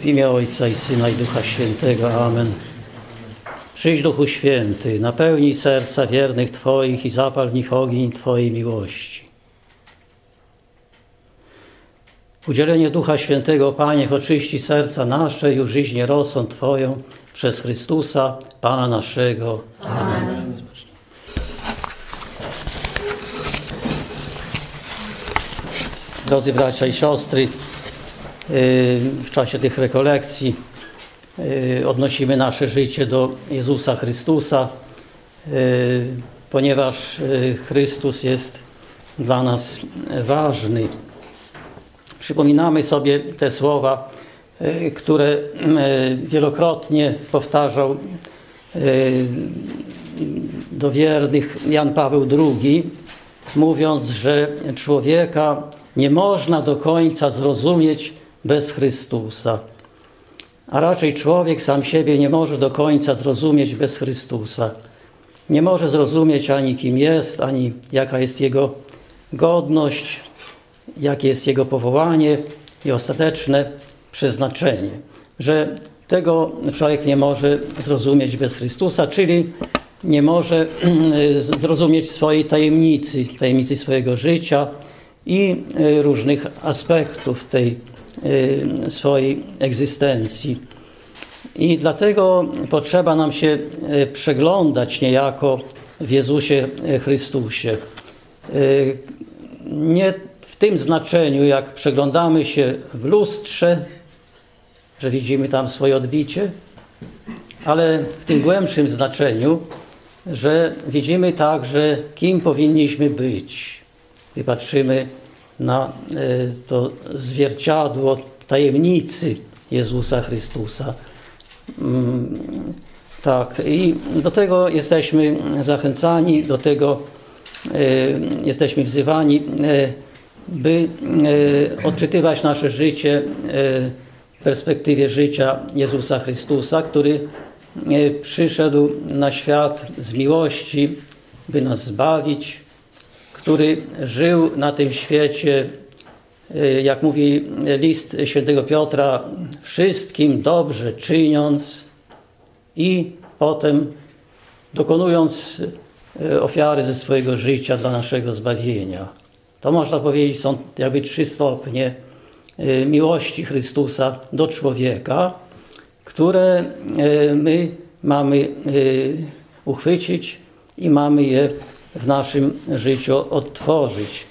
W imię Ojca i Syna i Ducha Świętego. Amen. Przyjdź Duchu Święty, napełnij serca wiernych Twoich i zapal w nich ogień Twojej miłości. Udzielenie Ducha Świętego, Panie, oczyści serca nasze i użyźnie rosą Twoją przez Chrystusa, Pana naszego. Amen. Drodzy bracia i siostry, w czasie tych rekolekcji y, odnosimy nasze życie do Jezusa Chrystusa, y, ponieważ Chrystus jest dla nas ważny. Przypominamy sobie te słowa, które wielokrotnie powtarzał do wiernych Jan Paweł II, mówiąc, że człowieka nie można do końca zrozumieć bez Chrystusa. A raczej człowiek sam siebie nie może do końca zrozumieć bez Chrystusa. Nie może zrozumieć ani kim jest, ani jaka jest jego godność, jakie jest jego powołanie i ostateczne przeznaczenie. Że tego człowiek nie może zrozumieć bez Chrystusa, czyli nie może zrozumieć swojej tajemnicy, tajemnicy swojego życia, i e, różnych aspektów tej swojej egzystencji. I dlatego potrzeba nam się e, przeglądać niejako w Jezusie Chrystusie. Nie w tym znaczeniu, jak przeglądamy się w lustrze, że widzimy tam swoje odbicie, ale w tym głębszym znaczeniu, że widzimy także, kim powinniśmy być gdy patrzymy na e, to zwierciadło tajemnicy Jezusa Chrystusa. Mm, tak, i do tego jesteśmy zachęcani, do tego e, jesteśmy wzywani, e, by odczytywać nasze życie w perspektywie życia Jezusa Chrystusa, który przyszedł na świat z miłości, by nas zbawić, który żył na tym świecie, y, jak mówi list świętego Piotra, wszystkim dobrze czyniąc i potem dokonując y, ofiary ze swojego życia dla naszego zbawienia. To można powiedzieć są jakby trzy stopnie y, miłości Chrystusa do człowieka, które my mamy uchwycić i mamy je w naszym życiu odtworzyć.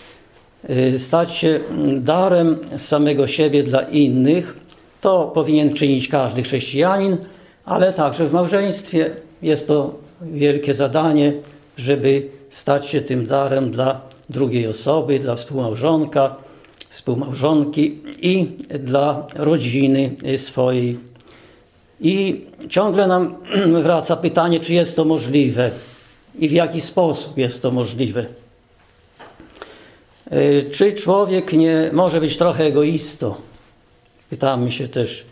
Y, stać się darem samego siebie dla innych, to powinien czynić każdy chrześcijanin, ale także w małżeństwie jest to wielkie zadanie, żeby stać się tym darem dla drugiej osoby, dla współmałżonka, współmałżonki i dla rodziny swojej. I ciągle nam wraca pytanie, czy jest to możliwe i w jaki sposób jest to możliwe. E, czy człowiek nie może być trochę egoistą? Pytamy się też.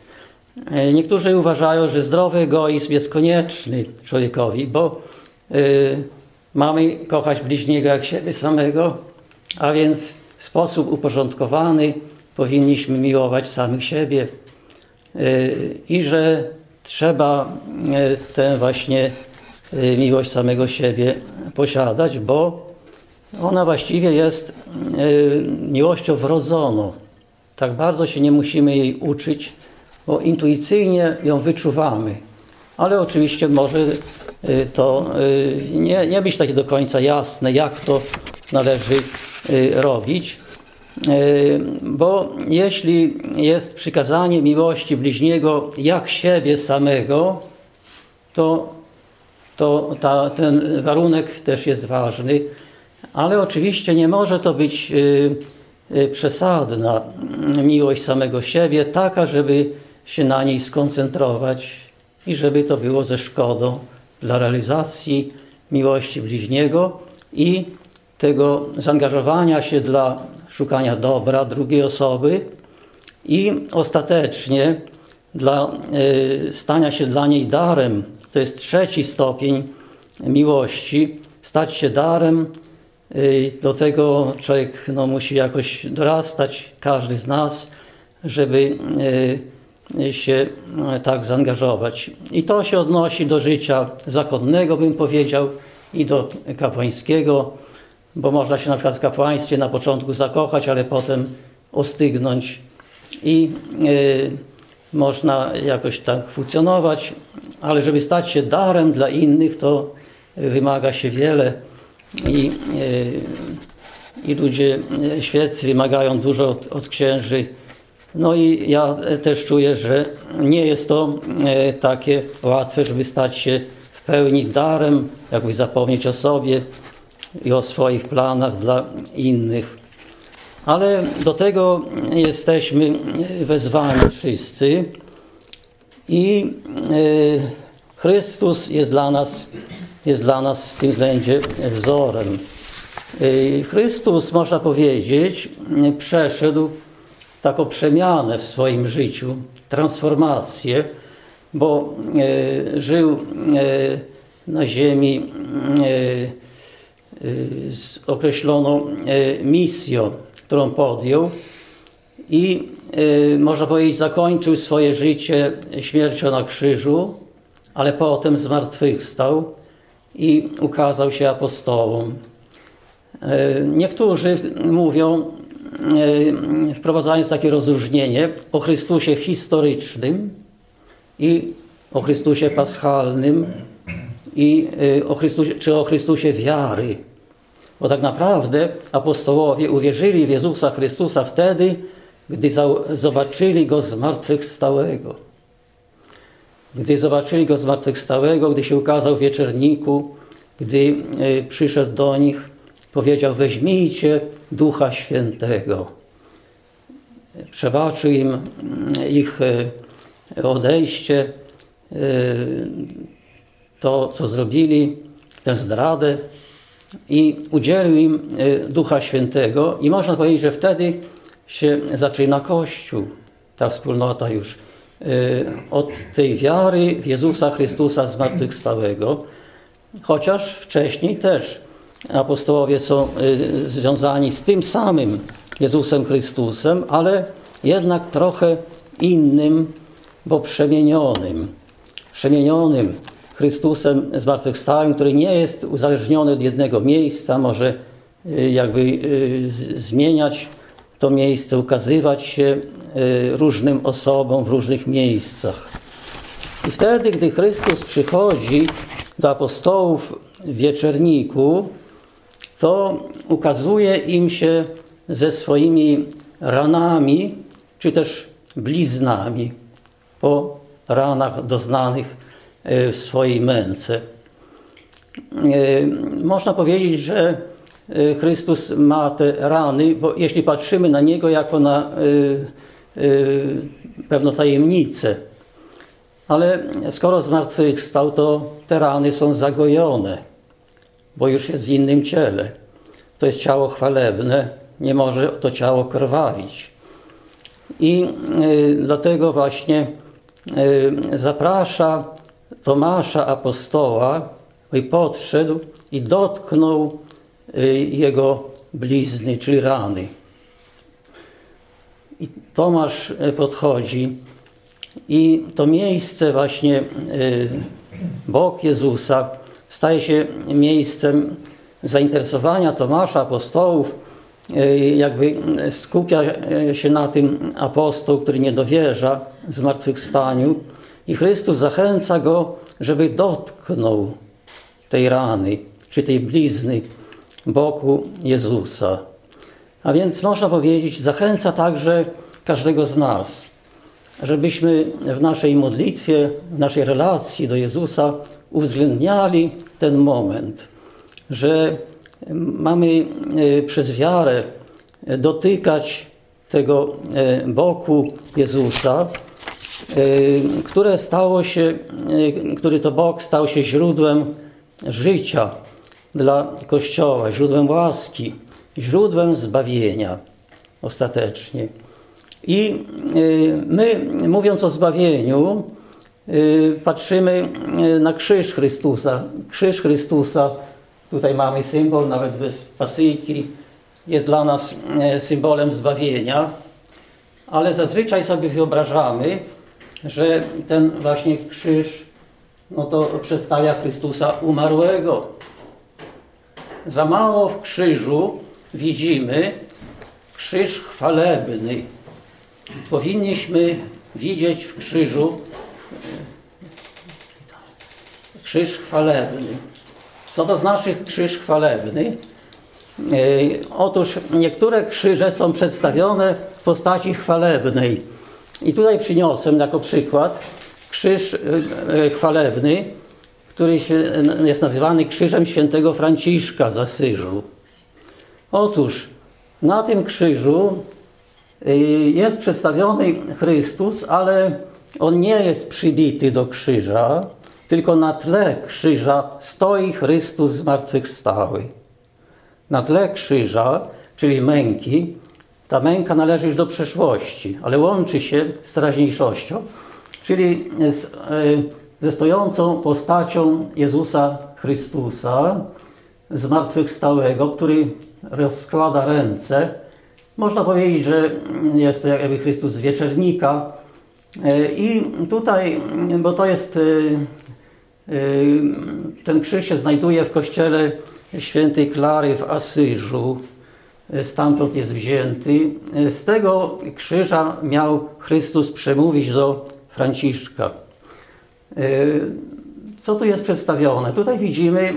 E, niektórzy uważają, że zdrowy egoizm jest konieczny człowiekowi, bo y, mamy kochać bliźniego jak siebie samego, a więc w sposób uporządkowany powinniśmy miłować samych siebie i że trzeba tę właśnie miłość samego siebie posiadać, bo ona właściwie jest y, miłością wrodzoną. Tak bardzo się nie musimy jej uczyć, bo intuicyjnie ją wyczuwamy. Ale oczywiście może y, to nie, nie być takie do końca jasne, jak to należy robić. Bo jeśli jest przykazanie miłości bliźniego jak siebie samego, to to ta, ten warunek też jest ważny, ale oczywiście nie może to być y, y, przesadna miłość samego siebie, taka, żeby się na niej skoncentrować i żeby to było ze szkodą dla realizacji miłości bliźniego i tego zaangażowania się dla szukania dobra drugiej osoby i ostatecznie dla y, stania się dla niej darem to jest trzeci stopień miłości, stać się darem. Y, do tego człowiek no, musi jakoś dorastać, każdy z nas, żeby się tak zaangażować. I to się odnosi do życia zakonnego, bym powiedział, i do kapłańskiego, bo można się na przykład w kapłaństwie na początku zakochać, ale potem ostygnąć i y, można jakoś tak funkcjonować, ale żeby stać się darem dla innych, to wymaga się wiele i, y, i ludzie świeccy wymagają dużo od, od księży. No i ja też czuję, że nie jest to y, takie łatwe, żeby stać się w pełni darem, jakby zapomnieć o sobie i o swoich planach dla innych. Ale do tego jesteśmy wezwani wszyscy i e, Chrystus jest dla nas, jest dla nas w tym względzie wzorem. E, Chrystus, można powiedzieć, przeszedł taką przemianę w swoim życiu, transformację, bo e, żył na ziemi z określoną misją, którą podjął i y, można powiedzieć zakończył swoje życie śmiercią na krzyżu, ale potem zmartwychwstał i ukazał się apostołom. Y, niektórzy mówią, y, wprowadzając takie rozróżnienie o Chrystusie historycznym i o Chrystusie paschalnym i o Chrystusie, czy o Chrystusie wiary. Bo tak naprawdę apostołowie uwierzyli w Jezusa Chrystusa wtedy, gdy zobaczyli Go zmartwychwstałego. Gdy zobaczyli Go zmartwychwstałego, gdy się ukazał w wieczerniku, gdy e, przyszedł do nich, powiedział: Weźmijcie Ducha Świętego. Przebaczył im mm, ich e, odejście, e, to co zrobili, tę zdradę i udzielił im y, Ducha Świętego i można powiedzieć, że wtedy się zaczyna Kościół, ta wspólnota już y, od tej wiary w Jezusa Chrystusa zmartwychwstałego, chociaż wcześniej też apostołowie są y, związani z tym samym Jezusem Chrystusem, ale jednak trochę innym, bo przemienionym. Przemienionym Chrystusem zmartwychwstałym, który nie jest uzależniony od jednego miejsca, może y, jakby y, zmieniać to miejsce, ukazywać się y, różnym osobom w różnych miejscach. I wtedy, gdy Chrystus przychodzi do apostołów w wieczerniku, to ukazuje im się ze swoimi ranami, czy też bliznami po ranach doznanych w swojej męce. E, można powiedzieć, że e, Chrystus ma te rany, bo jeśli patrzymy na Niego jako na pewną tajemnicę, ale skoro zmartwychwstał, to te rany są zagojone, bo już jest w innym ciele. To jest ciało chwalebne, nie może to ciało krwawić. I dlatego właśnie zaprasza Tomasza apostoła i podszedł i dotknął y, jego blizny, czyli rany. I Tomasz y, podchodzi i to miejsce właśnie, y, bok Jezusa, staje się miejscem zainteresowania Tomasza, apostołów, jakby skupia się na tym apostoł, który nie dowierza zmartwychwstaniu, i Chrystus zachęca go, żeby dotknął tej rany, czy tej blizny boku Jezusa. A więc można powiedzieć, zachęca także każdego z nas, żebyśmy w naszej modlitwie, w naszej relacji do Jezusa uwzględniali ten moment, że mamy e, przez wiarę dotykać tego e, boku Jezusa, które stało się, y, który to Bóg stał się źródłem życia dla Kościoła, źródłem łaski, źródłem zbawienia ostatecznie. I y, my, mówiąc o zbawieniu, patrzymy na krzyż Chrystusa. Krzyż Chrystusa, tutaj mamy symbol, nawet bez pasyjki, jest dla nas symbolem zbawienia, ale zazwyczaj sobie wyobrażamy, że ten właśnie krzyż no to przedstawia Chrystusa umarłego. Za mało w krzyżu widzimy krzyż chwalebny. Powinniśmy widzieć w krzyżu krzyż chwalebny. Co to znaczy krzyż chwalebny? Otóż niektóre krzyże są przedstawione w postaci chwalebnej. I tutaj przyniosłem jako przykład krzyż e, e, chwalebny, który jest nazywany krzyżem świętego Franciszka z Asyżu. Otóż na tym krzyżu jest przedstawiony Chrystus, ale on nie jest przybity do krzyża, tylko na tle krzyża stoi Chrystus zmartwychwstały. Na tle krzyża, czyli męki, ta męka należy już do przeszłości, ale łączy się z teraźniejszością, czyli z, e, ze stojącą postacią Jezusa Chrystusa, zmartwychwstałego, który rozkłada ręce. Można powiedzieć, że jest to jakby Chrystus z wieczernika. E, I tutaj, bo to jest e, ten krzyż się znajduje w kościele świętej Klary w Asyżu. Stamtąd jest wzięty. Z tego krzyża miał Chrystus przemówić do Franciszka. Co tu jest przedstawione? Tutaj widzimy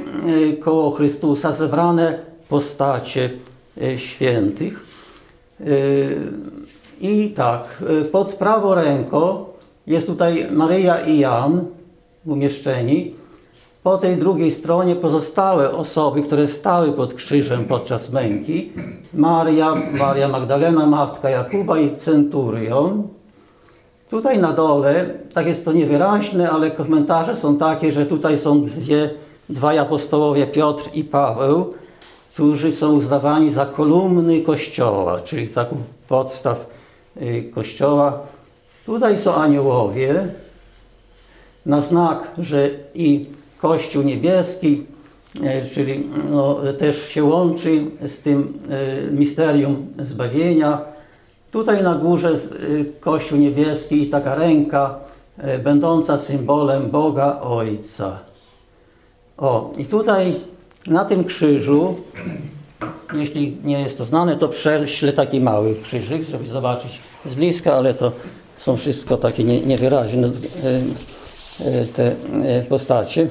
koło Chrystusa zebrane postacie świętych. I tak, pod prawą ręką jest tutaj Maryja i Jan, umieszczeni. Po tej drugiej stronie pozostałe osoby, które stały pod krzyżem podczas męki. Maria, Maria Magdalena, matka Jakuba i centurion. Tutaj na dole, tak jest to niewyraźne, ale komentarze są takie, że tutaj są dwie, dwaj apostołowie, Piotr i Paweł, którzy są uznawani za kolumny Kościoła, czyli taką podstaw y, Kościoła. Tutaj są aniołowie, na znak, że i Kościół niebieski, czyli no, też się łączy z tym e, misterium zbawienia. Tutaj na górze e, Kościół niebieski i taka ręka będąca symbolem Boga Ojca. O, i tutaj na tym krzyżu, jeśli nie jest to znane, to prześlę taki mały krzyżyk, żeby zobaczyć z bliska, ale to są wszystko takie niewyraźne E, te e, postacie.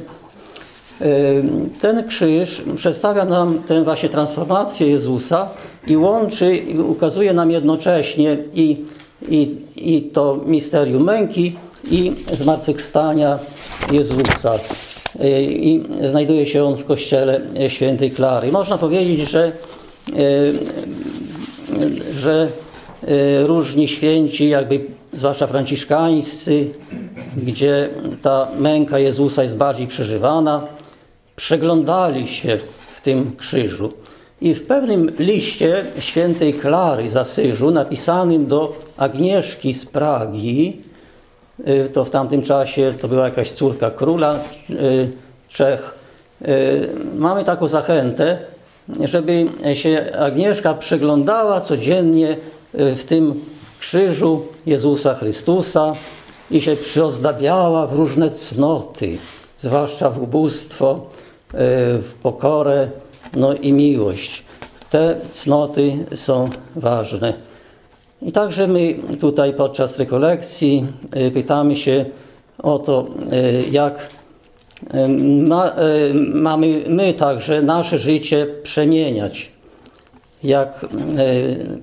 Ten krzyż przedstawia nam tę właśnie transformację Jezusa i łączy, i ukazuje nam jednocześnie i, i, i to misterium męki i zmartwychwstania Jezusa. I znajduje się on w kościele świętej Klary. Można powiedzieć, że, że różni święci, jakby zwłaszcza franciszkańscy, gdzie ta męka Jezusa jest bardziej przeżywana, przeglądali się w tym krzyżu. I w pewnym liście świętej Klary z Asyżu, napisanym do Agnieszki z Pragi, y, to w tamtym czasie to była jakaś córka króla y, Czech, y, mamy taką zachętę, żeby się Agnieszka przeglądała codziennie w tym krzyżu Jezusa Chrystusa, i się przyozdabiała w różne cnoty, zwłaszcza w ubóstwo, pokorę, no i miłość. Te cnoty są ważne. I także my tutaj podczas rekolekcji e, pytamy się o to, e, jak ma, mamy my także nasze życie przemieniać, jak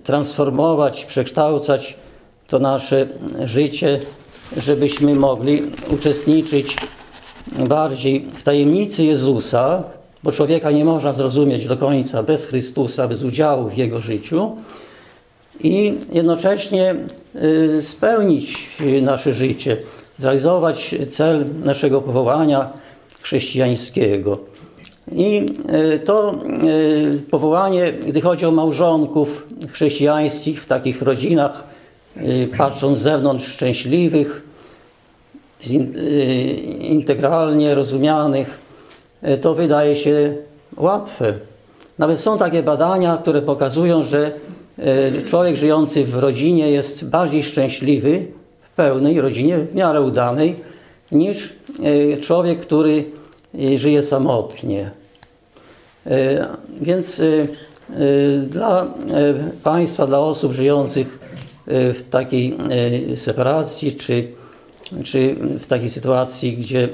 transformować, przekształcać to nasze życie żebyśmy mogli uczestniczyć bardziej tajemnicy Jezusa, bo człowieka nie można zrozumieć do końca bez Chrystusa, bez udziału w Jego życiu i jednocześnie y, spełnić nasze życie, zrealizować cel naszego powołania chrześcijańskiego. I y, to y, powołanie, gdy chodzi o małżonków chrześcijańskich w takich rodzinach, patrząc z zewnątrz szczęśliwych, integralnie rozumianych, y, to wydaje się łatwe. Nawet są takie badania, które pokazują, że człowiek żyjący w rodzinie jest bardziej szczęśliwy pełnej rodzinie, w miarę udanej, niż człowiek, który żyje samotnie. Więc dla państwa, dla osób żyjących w takiej separacji, czy, czy w takiej sytuacji, gdzie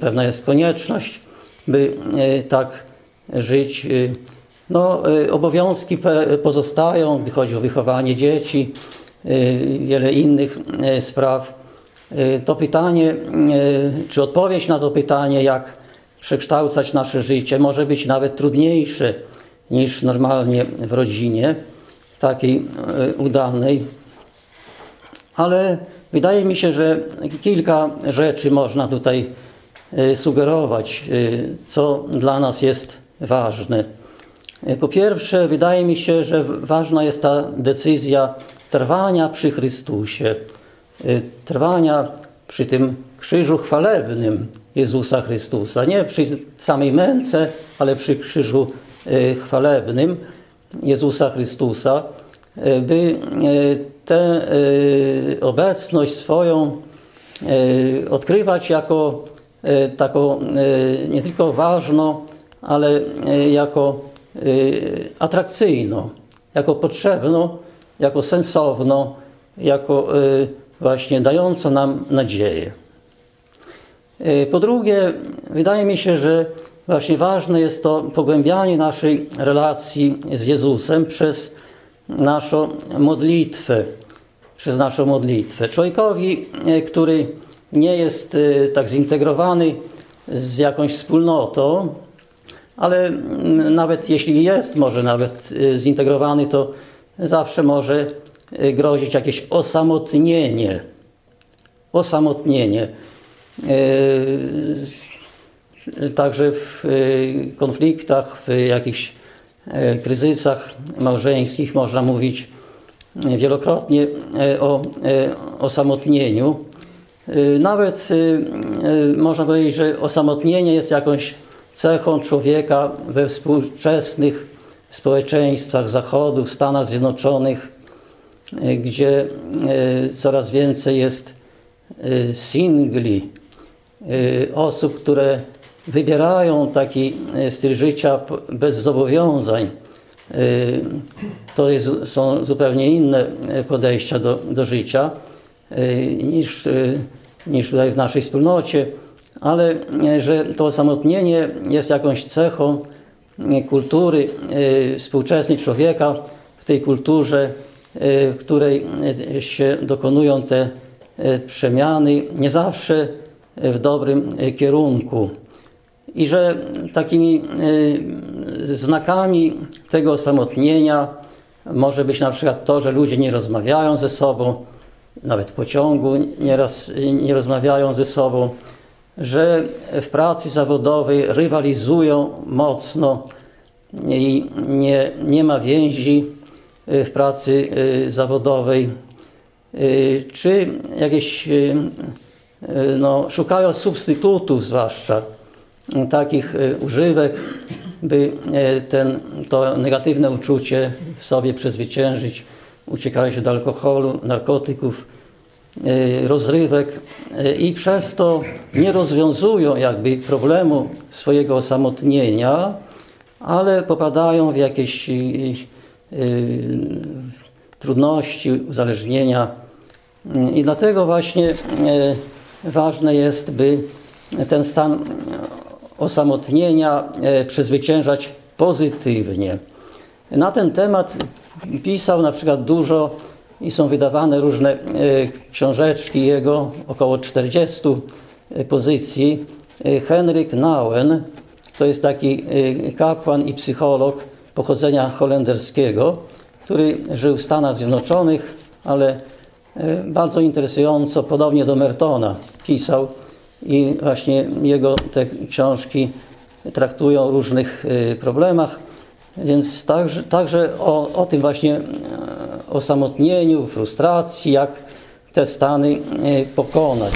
pewna jest konieczność, by tak żyć, no, obowiązki pozostają, gdy chodzi o wychowanie dzieci, wiele innych spraw. To pytanie, czy odpowiedź na to pytanie, jak przekształcać nasze życie, może być nawet trudniejsze niż normalnie w rodzinie, takiej udanej. Ale wydaje mi się, że kilka rzeczy można tutaj sugerować, co dla nas jest ważne. Po pierwsze, wydaje mi się, że ważna jest ta decyzja trwania przy Chrystusie, trwania przy tym krzyżu chwalebnym Jezusa Chrystusa. Nie przy samej męce, ale przy krzyżu chwalebnym Jezusa Chrystusa, by tę obecność swoją odkrywać jako taką nie tylko ważną, ale jako atrakcyjną, jako potrzebną, jako sensowną, jako właśnie dającą nam nadzieję. Po drugie, wydaje mi się, że właśnie ważne jest to pogłębianie naszej relacji z Jezusem przez naszą modlitwę. Przez naszą modlitwę. Człowiekowi, który nie jest tak zintegrowany z jakąś wspólnotą, ale nawet jeśli jest może nawet zintegrowany, to zawsze może grozić jakieś osamotnienie. Osamotnienie. Także w konfliktach, w jakichś kryzysach małżeńskich można mówić wielokrotnie o osamotnieniu. Nawet można powiedzieć, że osamotnienie jest jakąś cechą człowieka we współczesnych społeczeństwach Zachodu, w Stanach Zjednoczonych, gdzie coraz więcej jest singli, osób, które wybierają taki styl życia bez zobowiązań. To jest, są zupełnie inne podejścia do, do życia niż, niż tutaj w naszej wspólnocie, ale że to osamotnienie jest jakąś cechą kultury współczesnej człowieka, w tej kulturze, w której się dokonują te przemiany, nie zawsze w dobrym kierunku. I że takimi znakami tego osamotnienia może być na przykład to, że ludzie nie rozmawiają ze sobą, nawet w pociągu nieraz nie rozmawiają ze sobą, że w pracy zawodowej rywalizują mocno i nie, nie ma więzi w pracy zawodowej, czy jakieś no, szukają substytutów zwłaszcza takich używek, by ten, to negatywne uczucie w sobie przezwyciężyć. Uciekają się do alkoholu, narkotyków, rozrywek i przez to nie rozwiązują jakby problemu swojego osamotnienia, ale popadają w jakieś trudności, uzależnienia. I dlatego właśnie ważne jest, by ten stan osamotnienia przezwyciężać pozytywnie. Na ten temat pisał na przykład dużo i są wydawane różne książeczki jego, około 40 pozycji. Henryk Nauen, to jest taki kapłan i psycholog pochodzenia holenderskiego, który żył w Stanach Zjednoczonych, ale bardzo interesująco, podobnie do Mertona, pisał i właśnie jego te książki traktują o różnych problemach, więc także, także o, o tym właśnie osamotnieniu, frustracji, jak te stany pokonać.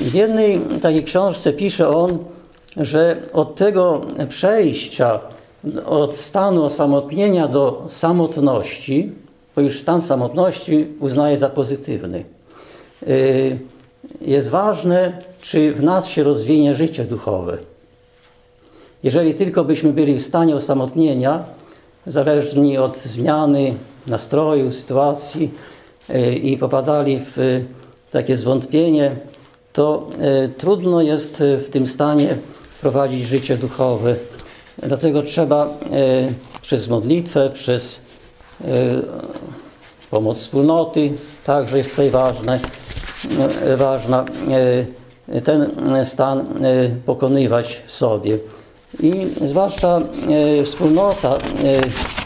W jednej takiej książce pisze on, że od tego przejścia od stanu osamotnienia do samotności, bo już stan samotności uznaje za pozytywny, jest ważne, czy w nas się rozwinie życie duchowe. Jeżeli tylko byśmy byli w stanie osamotnienia, zależni od zmiany nastroju, sytuacji i popadali w takie zwątpienie, to trudno jest w tym stanie prowadzić życie duchowe. Dlatego trzeba przez modlitwę, przez pomoc wspólnoty, także jest tutaj ważne, ważna, ten stan pokonywać w sobie. I zwłaszcza wspólnota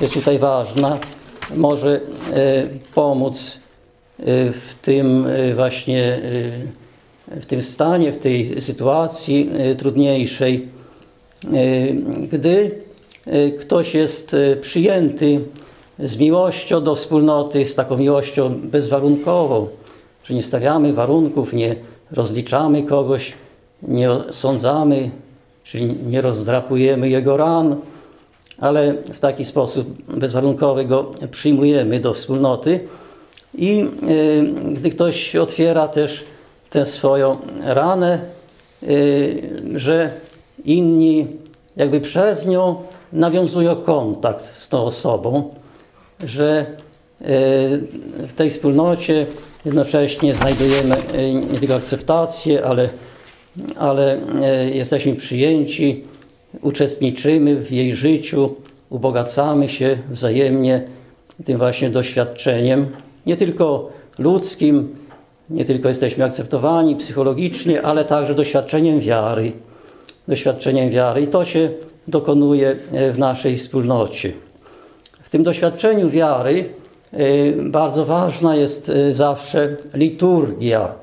jest tutaj ważna, może pomóc w tym właśnie w tym stanie, w tej sytuacji trudniejszej, gdy ktoś jest przyjęty z miłością do wspólnoty, z taką miłością bezwarunkową, że nie stawiamy warunków, nie rozliczamy kogoś, nie sądzamy, czyli nie rozdrapujemy jego ran, ale w taki sposób bezwarunkowy go przyjmujemy do wspólnoty. I gdy ktoś otwiera też tę swoją ranę, że inni jakby przez nią nawiązują kontakt z tą osobą, że w tej wspólnocie jednocześnie znajdujemy nie tylko akceptację, ale, ale jesteśmy przyjęci, uczestniczymy w jej życiu, ubogacamy się wzajemnie tym właśnie doświadczeniem, nie tylko ludzkim, nie tylko jesteśmy akceptowani psychologicznie, ale także doświadczeniem wiary. Doświadczeniem wiary i to się dokonuje w naszej wspólnocie. W tym doświadczeniu wiary bardzo ważna jest zawsze liturgia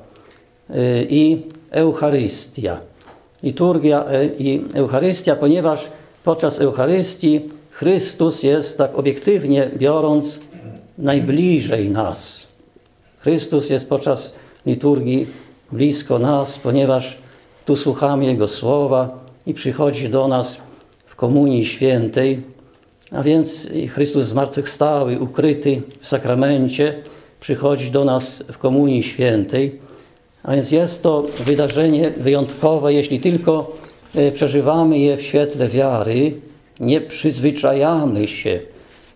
i Eucharystia. Liturgia i Eucharystia, ponieważ podczas Eucharystii Chrystus jest, tak obiektywnie biorąc, najbliżej nas. Chrystus jest podczas liturgii blisko nas, ponieważ tu słuchamy Jego słowa i przychodzi do nas w Komunii Świętej, a więc Chrystus zmartwychwstały, ukryty w sakramencie, przychodzi do nas w Komunii Świętej. A więc jest to wydarzenie wyjątkowe, jeśli tylko przeżywamy je w świetle wiary, nie przyzwyczajamy się,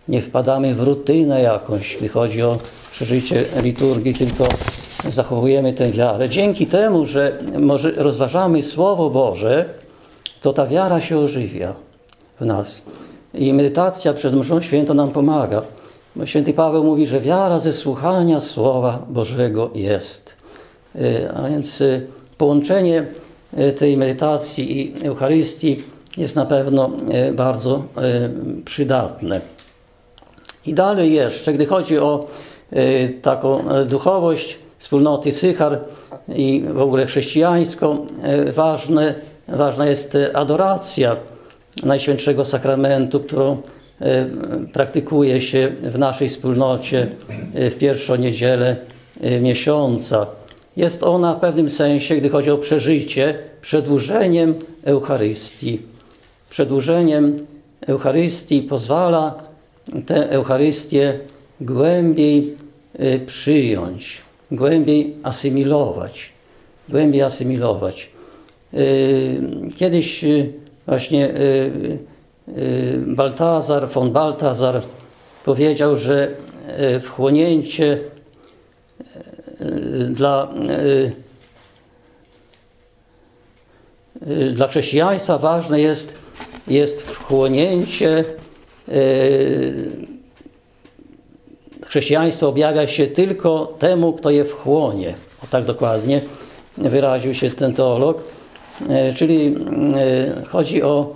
nie wpadamy w rutynę jakąś, gdy chodzi o przeżycie liturgii, tylko zachowujemy tę wiarę. Dzięki temu, że może rozważamy Słowo Boże, to ta wiara się ożywia w nas. I medytacja przed mszą świętą nam pomaga. Święty Paweł mówi, że wiara ze słuchania Słowa Bożego jest. A więc połączenie tej medytacji i Eucharystii jest na pewno bardzo przydatne. I dalej jeszcze, gdy chodzi o taką duchowość wspólnoty Sychar i w ogóle chrześcijańską, ważne, ważna jest adoracja Najświętszego Sakramentu, którą praktykuje się w naszej wspólnocie w pierwszą niedzielę miesiąca. Jest ona w pewnym sensie, gdy chodzi o przeżycie, przedłużeniem Eucharystii. Przedłużeniem Eucharystii pozwala tę Eucharystię głębiej przyjąć, głębiej asymilować. Głębiej asymilować. Kiedyś właśnie Baltazar, von Baltazar powiedział, że wchłonięcie dla, dla chrześcijaństwa ważne jest, jest wchłonięcie chrześcijaństwo objawia się tylko temu, kto je wchłonie. O tak dokładnie wyraził się ten teolog. Czyli chodzi o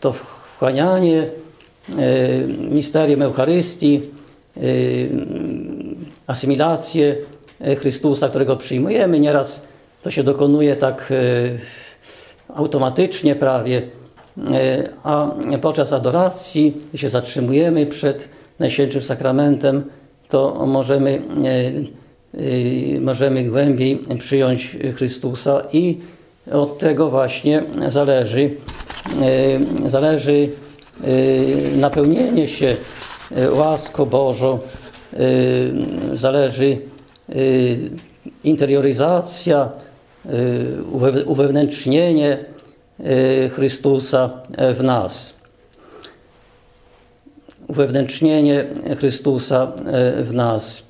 to wchłanianie misterium Eucharystii, asymilację Chrystusa, którego przyjmujemy. Nieraz to się dokonuje tak automatycznie prawie, a podczas adoracji, gdy się zatrzymujemy przed Najświętszym Sakramentem, to możemy, możemy głębiej przyjąć Chrystusa i od tego właśnie zależy, zależy napełnienie się łaską Bożą, zależy interioryzacja, uwewnętrznienie Chrystusa w nas. Uwewnętrznienie Chrystusa w nas.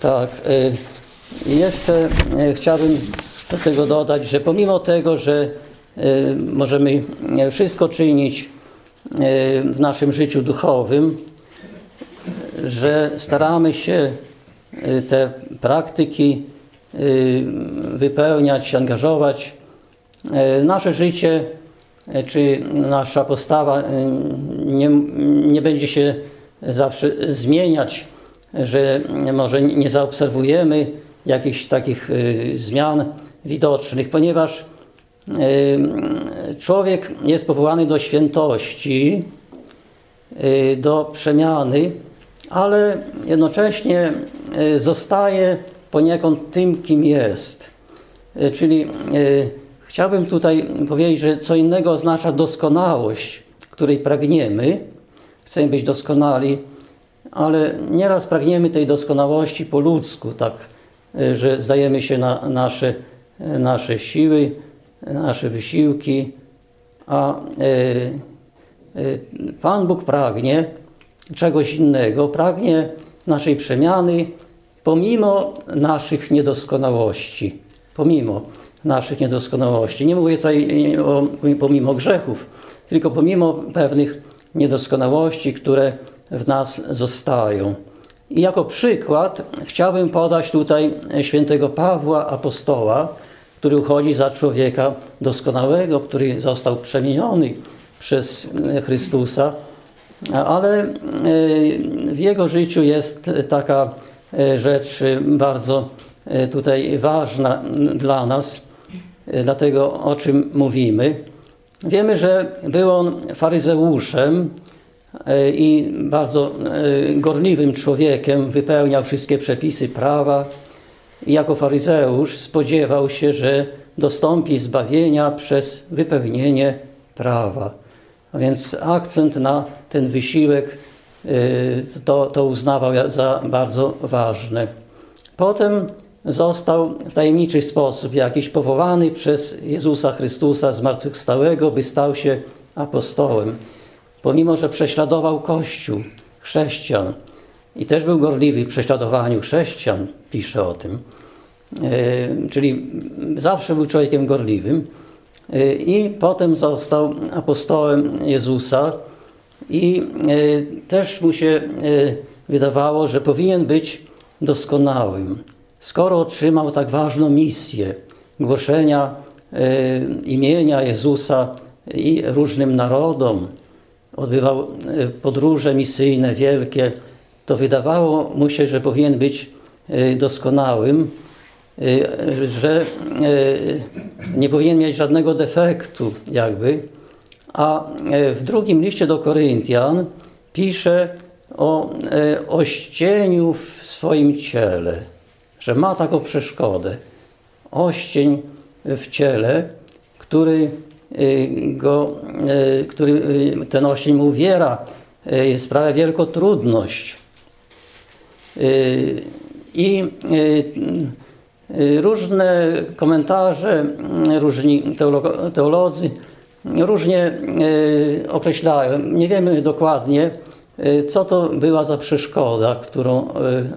Tak. Jeszcze chciałbym do tego dodać, że pomimo tego, że możemy wszystko czynić w naszym życiu duchowym, że staramy się te praktyki wypełniać, angażować. Nasze życie czy nasza postawa nie, nie będzie się zawsze zmieniać, że może nie zaobserwujemy jakichś takich zmian widocznych, ponieważ człowiek jest powołany do świętości, do przemiany, ale jednocześnie zostaje poniekąd tym, kim jest. Czyli chciałbym tutaj powiedzieć, że co innego oznacza doskonałość, której pragniemy. Chcemy być doskonali, ale nieraz pragniemy tej doskonałości po ludzku, tak, że zdajemy się na nasze, nasze siły, nasze wysiłki, a Pan Bóg pragnie czegoś innego, pragnie naszej przemiany pomimo naszych niedoskonałości. Pomimo naszych niedoskonałości. Nie mówię tutaj o pomimo grzechów, tylko pomimo pewnych niedoskonałości, które w nas zostają. I jako przykład chciałbym podać tutaj świętego Pawła Apostoła, który uchodzi za człowieka doskonałego, który został przemieniony przez Chrystusa, ale w jego życiu jest taka rzecz bardzo tutaj ważna dla nas, dlatego o czym mówimy. Wiemy, że był on faryzeuszem i bardzo gorliwym człowiekiem, wypełniał wszystkie przepisy prawa. Jako faryzeusz spodziewał się, że dostąpi zbawienia przez wypełnienie prawa. A więc akcent na ten wysiłek to, to uznawał za bardzo ważne. Potem został w tajemniczy sposób jakiś powołany przez Jezusa Chrystusa zmartwychwstałego, by stał się apostołem. Pomimo, że prześladował Kościół, chrześcijan i też był gorliwy w prześladowaniu chrześcijan, pisze o tym, czyli zawsze był człowiekiem gorliwym i potem został apostołem Jezusa i też mu się wydawało, że powinien być doskonałym. Skoro otrzymał tak ważną misję głoszenia imienia Jezusa i różnym narodom, odbywał podróże misyjne wielkie, to wydawało mu się, że powinien być doskonałym, że nie powinien mieć żadnego defektu, jakby. A w drugim liście do Koryntian pisze o ościeniu w swoim ciele, że ma taką przeszkodę. Oścień w ciele, który go, który ten oścień mu uwiera, sprawia wielką trudność. I różne komentarze, różni teolodzy różnie określają. Nie wiemy dokładnie, co to była za przeszkoda, którą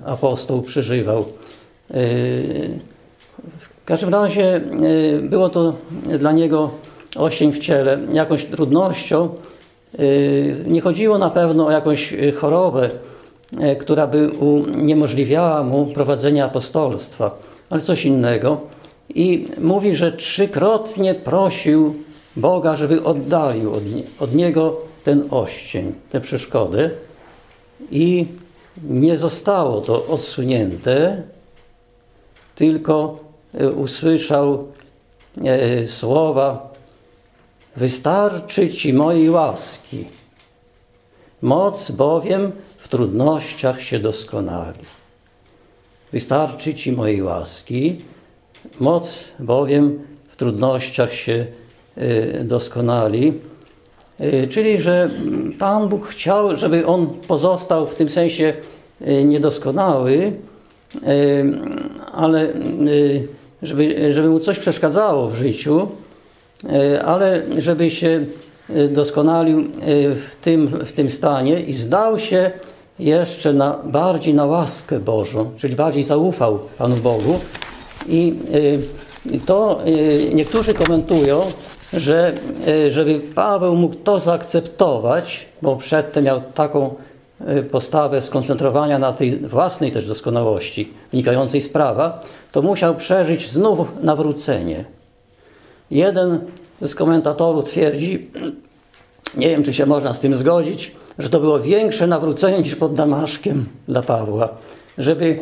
apostoł przeżywał. W każdym razie było to dla niego oścień w ciele jakąś trudnością. Nie chodziło na pewno o jakąś chorobę, która by uniemożliwiała mu prowadzenie apostolstwa, ale coś innego. I mówi, że trzykrotnie prosił Boga, żeby oddalił od, nie, od niego ten oścień, tę przeszkodę. I nie zostało to odsunięte, tylko usłyszał słowa: Wystarczy ci mojej łaski. Moc bowiem w trudnościach się doskonali. Wystarczy ci mojej łaski. Moc bowiem w trudnościach się doskonali. Czyli, że Pan Bóg chciał, żeby on pozostał w tym sensie niedoskonały, ale żeby, żeby mu coś przeszkadzało w życiu, ale żeby się doskonalił w tym, w tym stanie i zdał się jeszcze na, bardziej na łaskę Bożą, czyli bardziej zaufał Panu Bogu. I to niektórzy komentują, że żeby Paweł mógł to zaakceptować, bo przedtem miał taką postawę skoncentrowania na tej własnej też doskonałości wynikającej z prawa, to musiał przeżyć znów nawrócenie. Jeden z komentatorów twierdzi, nie wiem czy się można z tym zgodzić, że to było większe nawrócenie niż pod Damaszkiem dla Pawła, żeby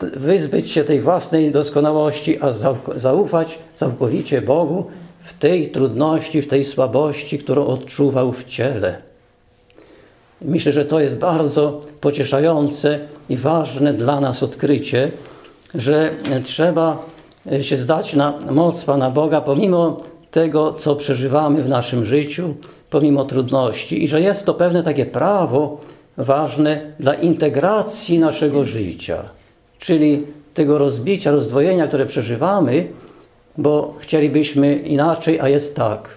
wyzbyć się tej własnej doskonałości, a zaufać całkowicie Bogu w tej trudności, w tej słabości, którą odczuwał w ciele. Myślę, że to jest bardzo pocieszające i ważne dla nas odkrycie, że trzeba się zdać na moc Pana Boga, pomimo tego, co przeżywamy w naszym życiu, pomimo trudności, i że jest to pewne takie prawo ważne dla integracji naszego życia, czyli tego rozbicia, rozdwojenia, które przeżywamy, bo chcielibyśmy inaczej, a jest tak.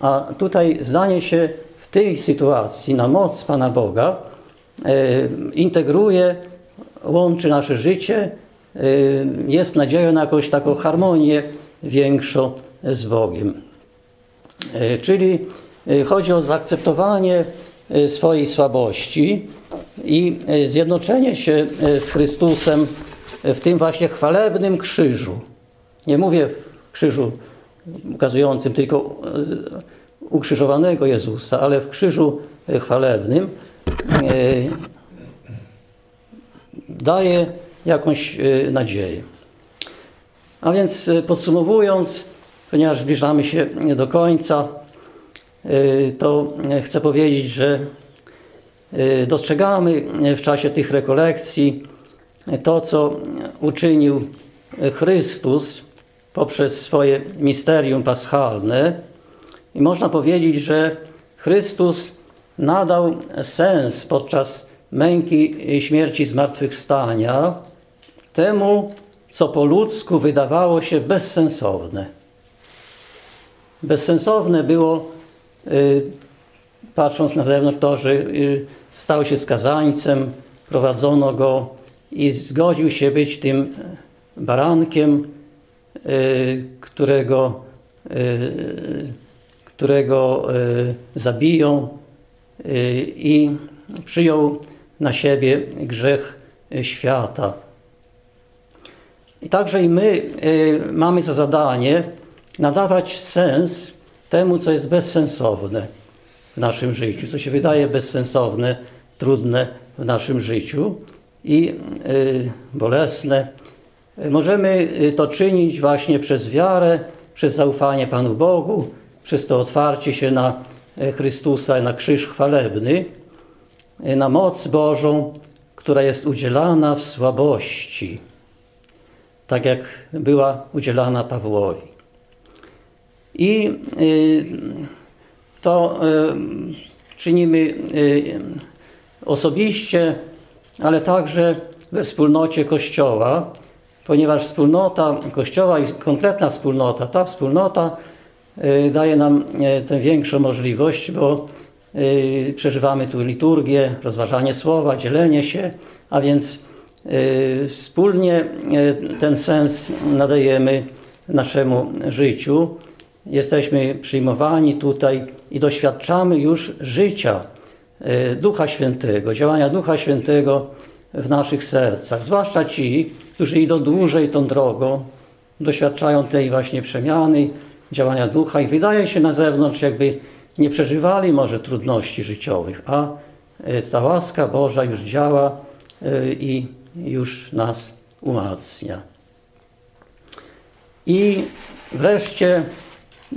A tutaj zdanie się w tej sytuacji na moc Pana Boga e, integruje, łączy nasze życie, e, jest nadzieją na jakąś taką harmonię większą z Bogiem. E, czyli chodzi o zaakceptowanie swojej słabości i zjednoczenie się z Chrystusem w tym właśnie chwalebnym krzyżu. Nie mówię krzyżu ukazującym tylko ukrzyżowanego Jezusa, ale w krzyżu chwalebnym daje jakąś nadzieję. A więc podsumowując, ponieważ zbliżamy się do końca, to chcę powiedzieć, że dostrzegamy w czasie tych rekolekcji to, co uczynił Chrystus poprzez swoje misterium paschalne. I można powiedzieć, że Chrystus nadał sens podczas męki i śmierci zmartwychwstania temu, co po ludzku wydawało się bezsensowne. Bezsensowne było, y, patrząc na zewnątrz, to, że y, stał się skazańcem, prowadzono go i zgodził się być tym barankiem, y, którego, którego zabiją i przyjął na siebie grzech świata. I także i my mamy za zadanie nadawać sens temu, co jest bezsensowne w naszym życiu, co się wydaje bezsensowne, trudne w naszym życiu i bolesne. Możemy to czynić właśnie przez wiarę, przez zaufanie Panu Bogu, przez to otwarcie się na Chrystusa, na krzyż chwalebny, na moc Bożą, która jest udzielana w słabości, tak jak była udzielana Pawłowi. I y, to y, czynimy y, osobiście, ale także we wspólnocie Kościoła, ponieważ wspólnota Kościoła i konkretna wspólnota, ta wspólnota daje nam tę większą możliwość, bo przeżywamy tu liturgię, rozważanie słowa, dzielenie się, a więc wspólnie ten sens nadajemy naszemu życiu jesteśmy przyjmowani tutaj i doświadczamy już życia e, Ducha Świętego, działania Ducha Świętego w naszych sercach. Zwłaszcza ci, którzy idą dłużej tą drogą, doświadczają tej właśnie przemiany, działania Ducha i wydaje się na zewnątrz, jakby nie przeżywali może trudności życiowych, a ta łaska Boża już działa i już nas umacnia. I wreszcie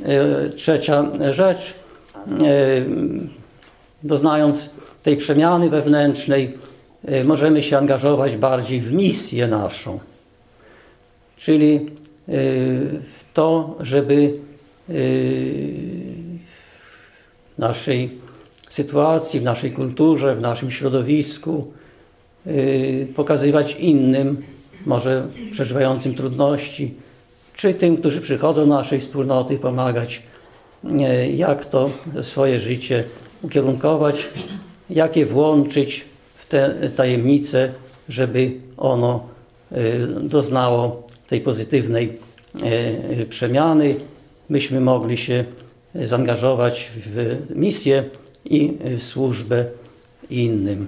E, trzecia rzecz, e, doznając tej przemiany wewnętrznej, e, możemy się angażować bardziej w misję naszą, czyli w to, żeby naszej sytuacji, w naszej kulturze, w naszym środowisku, pokazywać innym, może przeżywającym trudności, czy tym, którzy przychodzą do naszej wspólnoty, pomagać, y, jak to swoje życie ukierunkować, jak je włączyć w te tajemnice, żeby ono y, doznało tej pozytywnej przemiany, byśmy mogli się zaangażować w misję i w służbę innym.